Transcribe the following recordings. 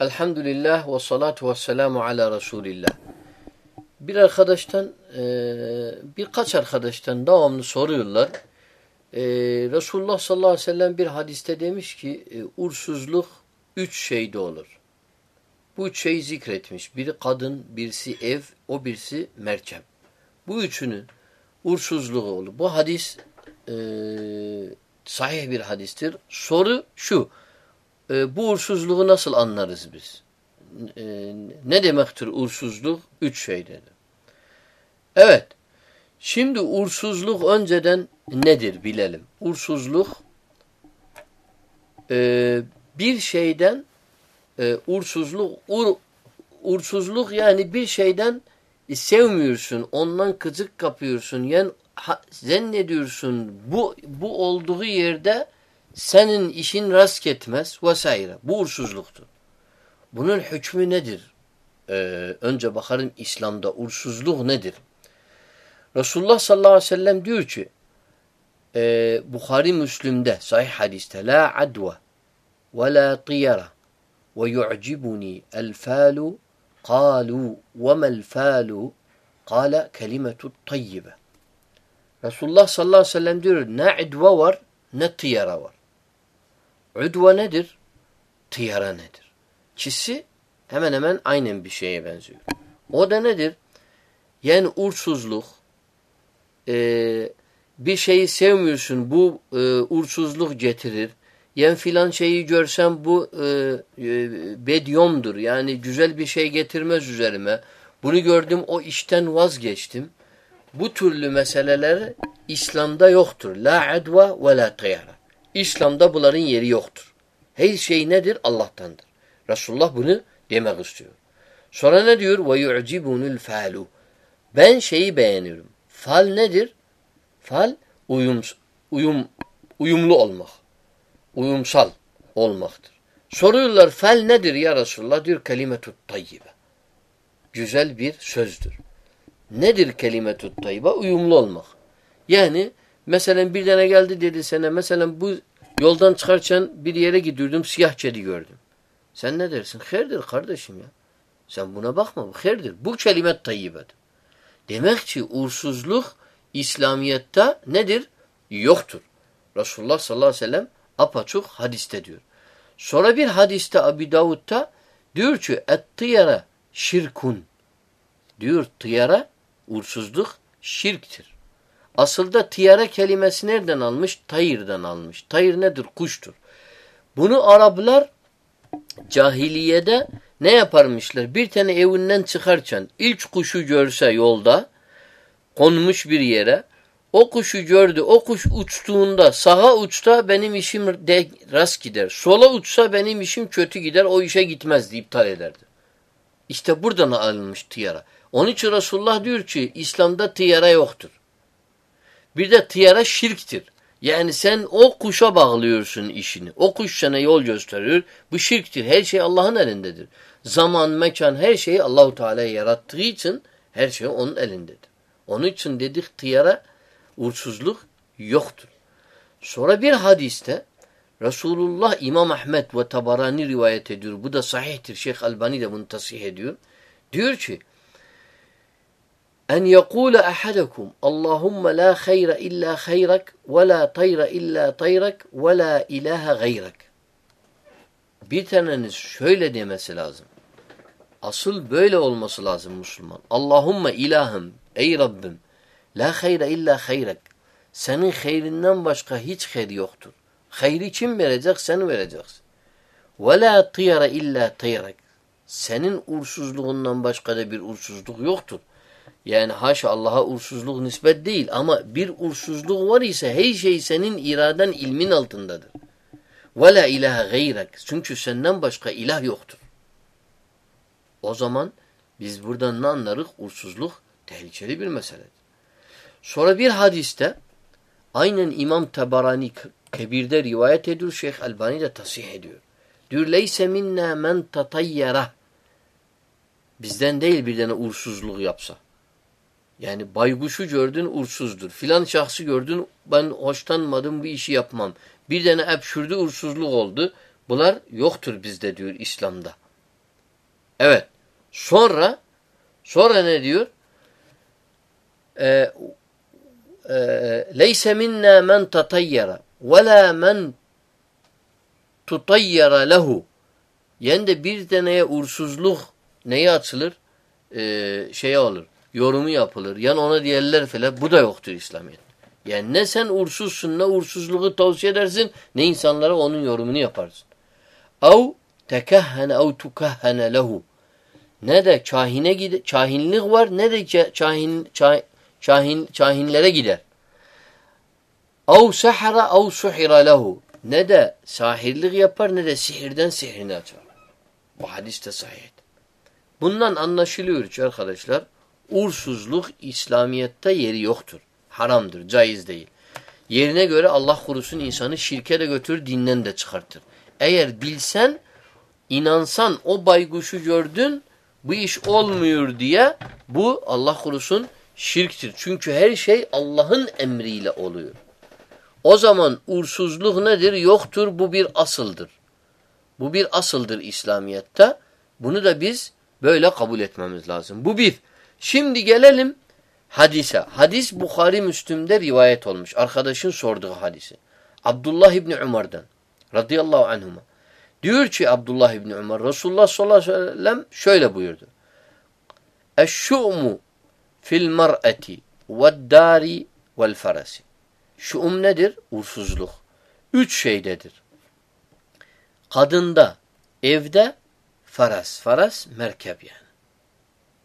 Elhamdülillah ve salatu ve selamu ala Resulillah. Bir arkadaştan, e, birkaç arkadaştan devamlı soruyorlar. E, Resulullah sallallahu aleyhi ve sellem bir hadiste demiş ki, e, ursuzluk üç şeyde olur. Bu üç şeyi zikretmiş. Biri kadın, birisi ev, o birisi merkep. Bu üçünün ursuzluğu olur. Bu hadis e, sahih bir hadistir. Soru şu, e, bu uğursuzluğu nasıl anlarız biz? E, ne demektir uğursuzluk? Üç şey dedi. Evet, şimdi uğursuzluk önceden nedir bilelim. Uğursuzluk e, bir şeyden e, uğursuzluk, ur, uğursuzluk yani bir şeyden sevmiyorsun, ondan kızık kapıyorsun. Yani ha, zannediyorsun bu, bu olduğu yerde senin işin rast gitmez vesaire. Bu uğursuzluktur. Bunun hükmü nedir? Ee, önce bakarım İslam'da uğursuzluk nedir? Resulullah sallallahu aleyhi ve sellem diyor ki e, Bukhari Müslim'de sahih hadiste la adwa ve la tiyara ve yu'cibuni el falu qalu ve mel falu kala kelimetu tayyibe Resulullah sallallahu aleyhi ve sellem diyor ne idva var ne tiyara var. Udva nedir? Tiyara nedir? Çisi hemen hemen aynen bir şeye benziyor. O da nedir? Yani uğursuzluk, e, bir şeyi sevmiyorsun, bu e, uğursuzluk getirir. Yani filan şeyi görsem bu e, e, bedyomdur. Yani güzel bir şey getirmez üzerime. Bunu gördüm, o işten vazgeçtim. Bu türlü meseleler İslam'da yoktur. La adva ve la tıyara. İslam'da bunların yeri yoktur. Her şey nedir? Allah'tandır. Resulullah bunu demek istiyor. Sonra ne diyor? Yu'cibunul falu. Ben şeyi beğeniyorum. Fal nedir? Fal uyum, uyum, uyumlu olmak. Uyumsal olmaktır. Soruyorlar fal nedir ya Resulullah? Diyor kelimetut tayyibe. Güzel bir sözdür. Nedir kelimetut tayyibe? Uyumlu olmak. Yani Mesela bir tane geldi dedi sana mesela bu yoldan çıkarken bir yere gidiyordum siyah kedi gördüm. Sen ne dersin? Herdir kardeşim ya. Sen buna bakma. Herdir. Bu kelimet tayyibedir. Demek ki uğursuzluk İslamiyet'te nedir? Yoktur. Resulullah sallallahu aleyhi ve sellem apaçuk hadiste diyor. Sonra bir hadiste Abi Davud'da diyor ki et-tıyara şirkun. Diyor tıyara uğursuzluk şirktir. Aslında tiyare kelimesi nereden almış? Tayir'den almış. Tayir nedir? Kuştur. Bunu Araplar cahiliyede ne yaparmışlar? Bir tane evinden çıkarken ilk kuşu görse yolda konmuş bir yere o kuşu gördü. O kuş uçtuğunda sağa uçta benim işim de rast gider. Sola uçsa benim işim kötü gider. O işe gitmezdi, iptal ederdi. İşte buradan alınmış tiyara. Onun için Resulullah diyor ki İslam'da tiyara yoktur. Bir de tiyara şirktir. Yani sen o kuşa bağlıyorsun işini. O kuş sana yol gösteriyor. Bu şirktir. Her şey Allah'ın elindedir. Zaman, mekan her şeyi Allahu Teala yarattığı için her şey onun elindedir. Onun için dedik tiyara uğursuzluk yoktur. Sonra bir hadiste Resulullah İmam Ahmet ve Tabarani rivayet ediyor. Bu da sahihtir. Şeyh Albani de bunu tasih ediyor. Diyor ki en yekule ahadukum Allahumme la hayra illa hayrak ve la tayra illa tayrak ve la ilahe gayrak. Bir taneniz şöyle demesi lazım. Asıl böyle olması lazım Müslüman. Allahumme ilahım ey Rabbim la hayra illa hayrak. Senin hayrinden başka hiç hayır yoktur. Hayri kim verecek? Sen vereceksin. Ve la tıyara illa tayrak. Senin uğursuzluğundan başka da bir uğursuzluk yoktur. Yani haşa Allah'a uğursuzluk nispet değil ama bir uğursuzluk var ise her şey senin iraden ilmin altındadır. Ve la ilahe gayrek. Çünkü senden başka ilah yoktur. O zaman biz buradan ne anlarız? Uğursuzluk tehlikeli bir meseledir. Sonra bir hadiste aynen İmam Tabarani Kebir'de rivayet ediyor. Şeyh Albani de tasih ediyor. Diyor leyse minna men tatayyara. Bizden değil bir tane uğursuzluk yapsa. Yani bayguşu gördün ursuzdur. Filan şahsı gördün ben hoşlanmadım bir işi yapmam. Bir tane ebşürdü ursuzluk oldu. Bunlar yoktur bizde diyor İslam'da. Evet. Sonra sonra ne diyor? Ee, e, leyse minna men tatayyara ve la men tutayyara lehu. Yani de bir deneye uğursuzluk neye açılır? Ee, şeye olur. Yorumu yapılır. Yani ona diğerler falan. Bu da yoktur İslamiyet. Yani ne sen uğursuzsun ne uğursuzluğu tavsiye edersin ne insanlara onun yorumunu yaparsın. Av tekehhene ev tukehhene lehu. Ne de kahine gide, kahinlik var ne de kahin, kahin, kahinlere gider. Av sahara av suhira lehu. Ne de sahirlik yapar ne de sihirden sihirini açar. Bu hadis de sahih. Bundan anlaşılıyor ki arkadaşlar uğursuzluk İslamiyet'te yeri yoktur. Haramdır, caiz değil. Yerine göre Allah kurusun insanı şirke de götürür, dinden de çıkartır. Eğer bilsen, inansan o bayguşu gördün, bu iş olmuyor diye bu Allah kurusun şirktir. Çünkü her şey Allah'ın emriyle oluyor. O zaman uğursuzluk nedir? Yoktur. Bu bir asıldır. Bu bir asıldır İslamiyet'te. Bunu da biz böyle kabul etmemiz lazım. Bu bir. Şimdi gelelim hadise. Hadis Bukhari Müslüm'de rivayet olmuş. Arkadaşın sorduğu hadisi. Abdullah İbni Umar'dan radıyallahu anhuma. Diyor ki Abdullah İbni Umar Resulullah sallallahu aleyhi ve sellem şöyle buyurdu. Eşşu'mu fil mar'ati ve'd-dari vel farasi. Şuum nedir? Ursuzluk. Üç şeydedir. Kadında, evde, faras. Faras merkep yani.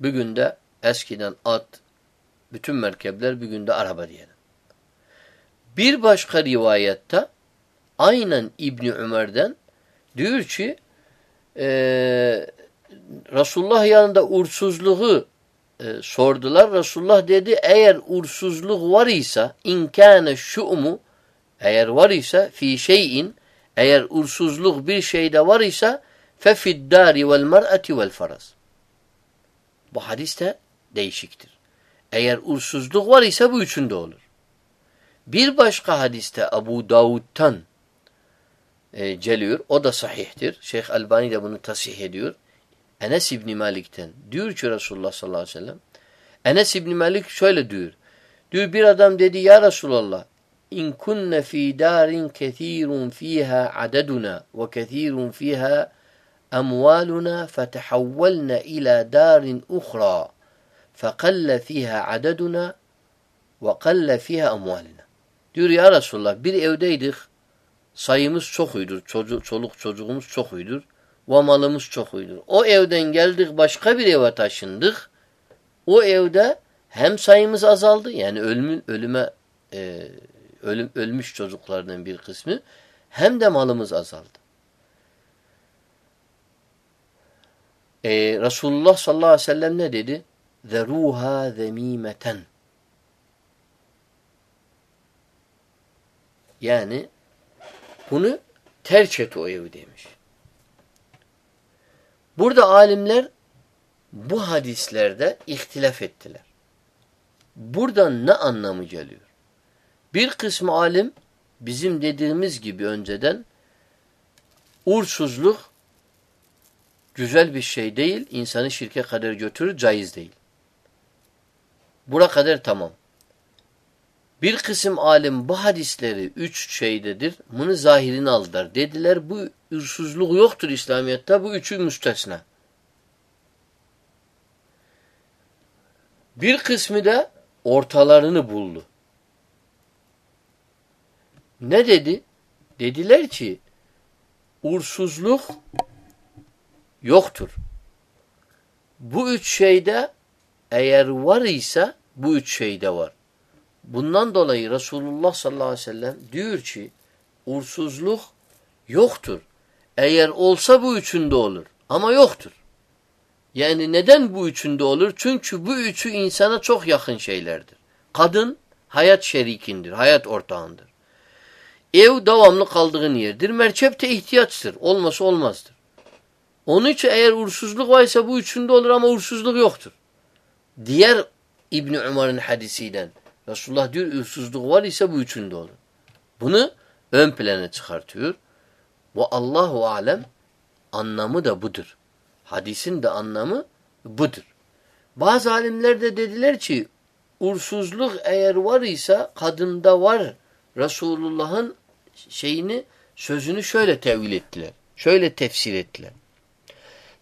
Bugün de eskiden at, bütün merkepler bugün de araba diyelim. Bir başka rivayette aynen İbni Ömer'den diyor ki e, Resulullah yanında uğursuzluğu e, sordular. Resulullah dedi eğer uğursuzluk var ise inkâne şu'mu eğer var ise fi şeyin eğer uğursuzluk bir şeyde var ise fefiddâri vel mer'ati vel faraz. Bu hadis de değişiktir. Eğer uğursuzluk var ise bu üçünde olur. Bir başka hadiste Abu Davud'tan e, geliyor. O da sahihtir. Şeyh Albani de bunu tasih ediyor. Enes İbni Malik'ten. Diyor ki Resulullah sallallahu aleyhi ve sellem. Enes İbni Malik şöyle diyor. Diyor bir adam dedi ya Resulallah in kunne fi darin kethirun fiha adeduna ve kethirun fiha amwaluna fetehawwalna ila darin ukhra fiha adeduna ve kalle fiha amwalina. Diyor ya Resulullah bir evdeydik sayımız çok uydur. Çocuk, çoluk çocuğumuz çok uydur. Ve malımız çok uydur. O evden geldik başka bir eve taşındık. O evde hem sayımız azaldı yani ölüm, ölüme e, ölüm, ölmüş çocuklardan bir kısmı hem de malımız azaldı. E, Resulullah sallallahu aleyhi ve sellem ne dedi? ذَرُوهَا ذَم۪يمَةً Yani bunu terk et o evi demiş. Burada alimler bu hadislerde ihtilaf ettiler. Buradan ne anlamı geliyor? Bir kısmı alim bizim dediğimiz gibi önceden uğursuzluk güzel bir şey değil, insanı şirke kadar götürür, caiz değil. Bura kadar tamam. Bir kısım alim bu hadisleri üç şeydedir. Bunu zahirini aldılar. Dediler bu uğursuzluk yoktur İslamiyet'te. Bu üçü müstesna. Bir kısmı da ortalarını buldu. Ne dedi? Dediler ki uğursuzluk yoktur. Bu üç şeyde eğer var ise bu üç şeyde var. Bundan dolayı Resulullah sallallahu aleyhi ve sellem diyor ki uğursuzluk yoktur. Eğer olsa bu üçünde olur. Ama yoktur. Yani neden bu üçünde olur? Çünkü bu üçü insana çok yakın şeylerdir. Kadın hayat şerikindir, hayat ortağındır. Ev devamlı kaldığın yerdir. Merkep de ihtiyaçtır. Olması olmazdır. Onun için eğer uğursuzluk varsa bu üçünde olur ama uğursuzluk yoktur. Diğer İbni Umar'ın hadisiyle Resulullah diyor uğursuzluk var ise bu üçünde olur. Bunu ön plana çıkartıyor. Ve Allahu alem anlamı da budur. Hadisin de anlamı budur. Bazı alimler de dediler ki ursuzluk eğer var ise kadında var Resulullah'ın şeyini sözünü şöyle tevil ettiler. Şöyle tefsir ettiler.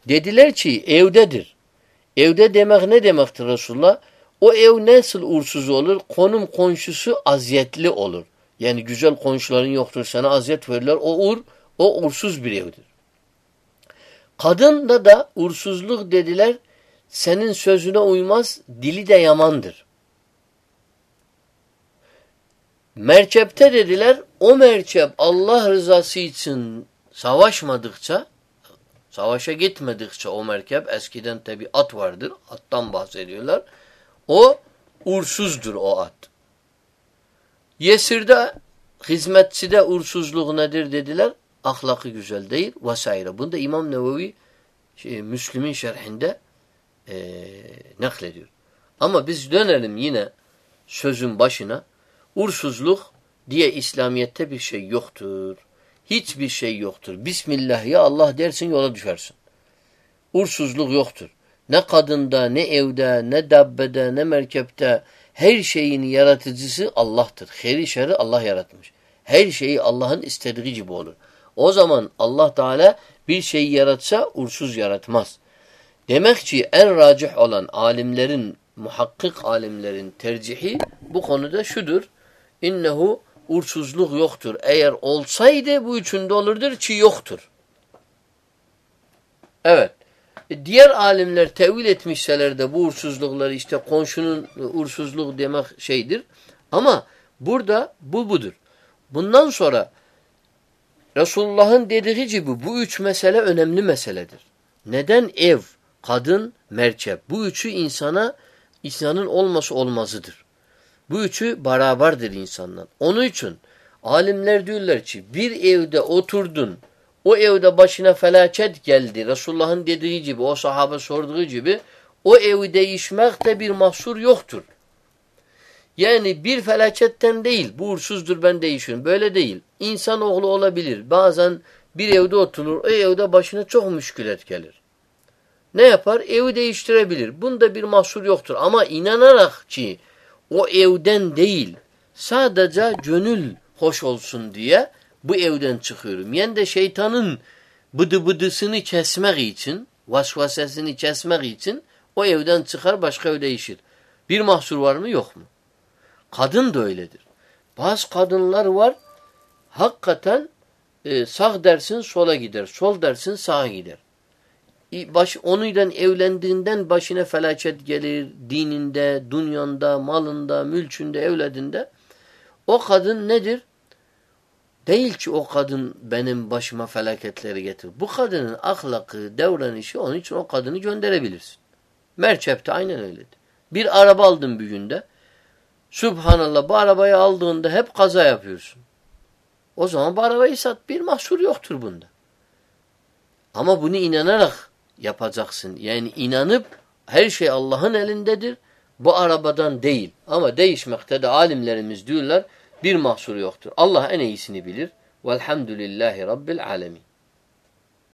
Dediler ki evdedir. Evde demek ne demektir Resulullah? O ev nasıl uğursuz olur? Konum komşusu aziyetli olur. Yani güzel komşuların yoktur sana aziyet verirler. O uğur, o uğursuz bir evdir. Kadında da uğursuzluk dediler senin sözüne uymaz, dili de yamandır. Merkepte dediler o merkep Allah rızası için savaşmadıkça savaşa gitmedikçe o merkep eskiden tabi at vardır. Attan bahsediyorlar. O ursuzdur o at. Yesir'de hizmetçide ursuzluk nedir dediler. Ahlakı güzel değil vesaire. Bunu da İmam Nevevi şey, Müslüm'ün şerhinde e, naklediyor. Ama biz dönelim yine sözün başına. Ursuzluk diye İslamiyet'te bir şey yoktur. Hiçbir şey yoktur. Bismillah ya Allah dersin yola düşersin. Ursuzluk yoktur. Ne kadında, ne evde, ne dabbede, ne merkepte her şeyin yaratıcısı Allah'tır. Heri şerri Allah yaratmış. Her şeyi Allah'ın istediği gibi olur. O zaman Allah Teala bir şeyi yaratsa ursuz yaratmaz. Demek ki en racih olan alimlerin, muhakkik alimlerin tercihi bu konuda şudur. İnnehu ursuzluk yoktur. Eğer olsaydı bu üçünde olurdur ki yoktur. Evet. E, diğer alimler tevil etmişseler de bu uğursuzlukları işte komşunun uğursuzluğu demek şeydir. Ama burada bu budur. Bundan sonra Resulullah'ın dediği gibi bu üç mesele önemli meseledir. Neden ev, kadın, merkep? Bu üçü insana insanın olması olmazıdır. Bu üçü beraberdir insandan. Onun için alimler diyorlar ki bir evde oturdun, o evde başına felaket geldi. Resulullah'ın dediği gibi, o sahabe sorduğu gibi o evi değişmekte bir mahsur yoktur. Yani bir felaketten değil, bu uğursuzdur ben değişiyorum. Böyle değil. İnsan oğlu olabilir. Bazen bir evde oturur, o evde başına çok müşkület gelir. Ne yapar? Evi değiştirebilir. Bunda bir mahsur yoktur. Ama inanarak ki o evden değil, sadece gönül hoş olsun diye bu evden çıkıyorum. Yani de şeytanın bıdı bıdısını kesmek için, vasvasesini kesmek için o evden çıkar başka ev değişir. Bir mahsur var mı yok mu? Kadın da öyledir. Bazı kadınlar var hakikaten e, sağ dersin sola gider, sol dersin sağa gider. Baş, onunla evlendiğinden başına felaket gelir. Dininde, dünyanda, malında, mülkünde, evladında. O kadın nedir? Değil ki o kadın benim başıma felaketleri getir. Bu kadının ahlakı, davranışı onun için o kadını gönderebilirsin. Merçepte aynen öyledir. Bir araba aldın bir günde. Subhanallah bu arabayı aldığında hep kaza yapıyorsun. O zaman bu arabayı sat. Bir mahsur yoktur bunda. Ama bunu inanarak yapacaksın. Yani inanıp her şey Allah'ın elindedir. Bu arabadan değil. Ama değişmekte de alimlerimiz diyorlar bir mahsur yoktur. Allah en iyisini bilir. Velhamdülillahi Rabbil alemin.